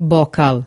bocal.